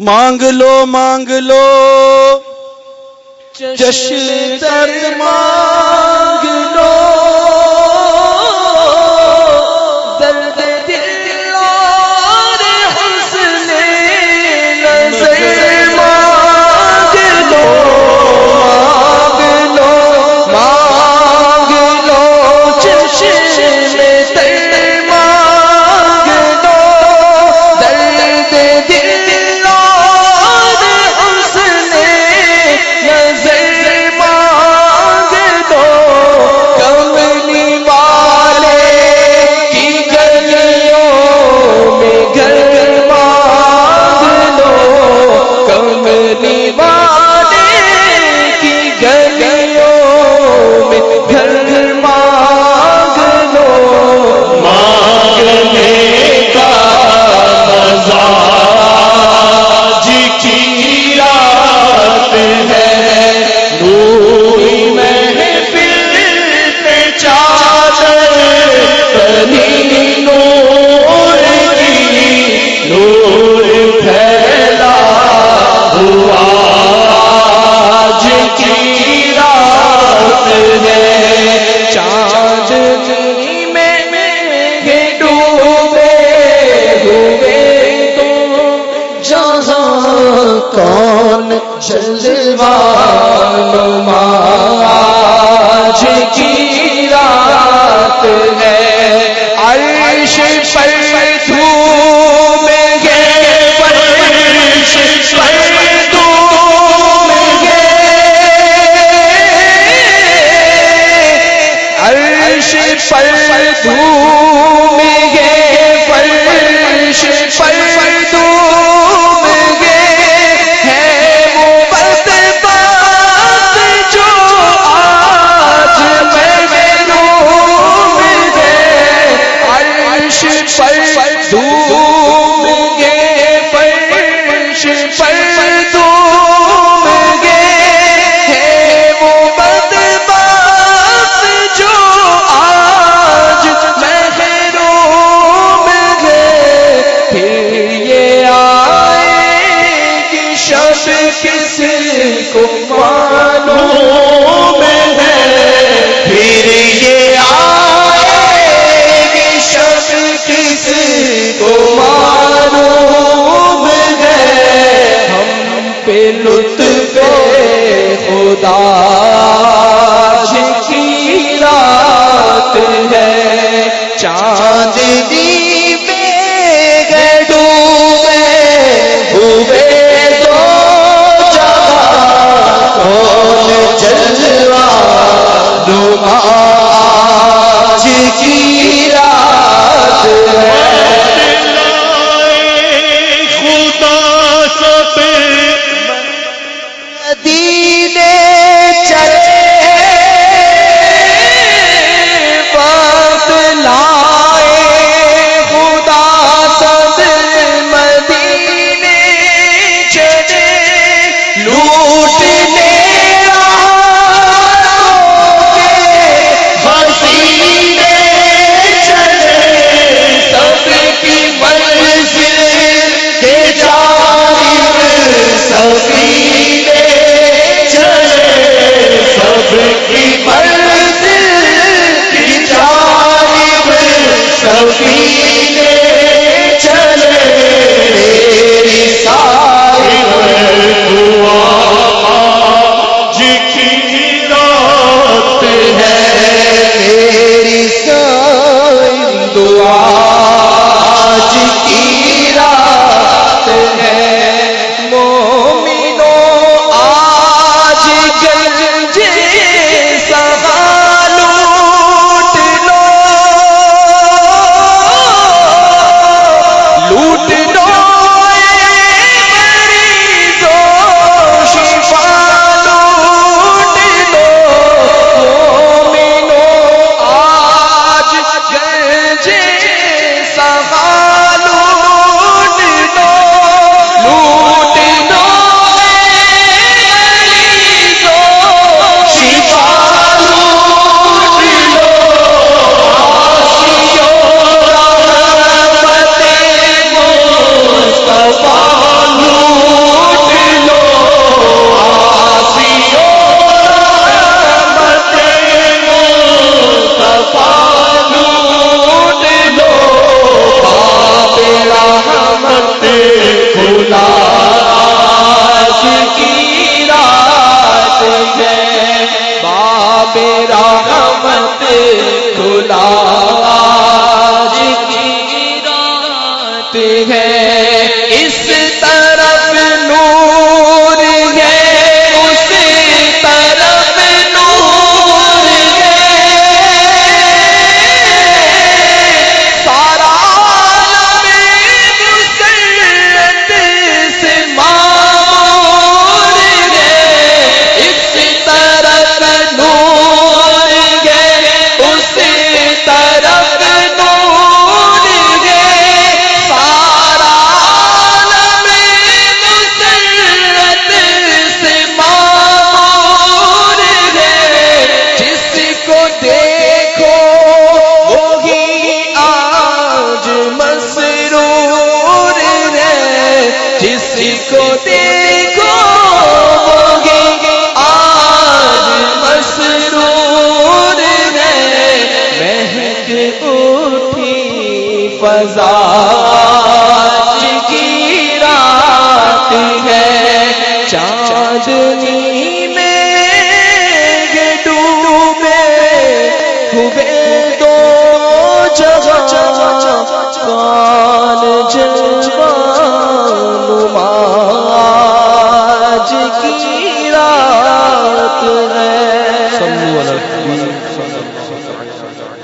مانگ لو مانگ لو۔ جش مانگ لو۔ کون جلوہ نما کی رات ہے عرش پر کا کو دے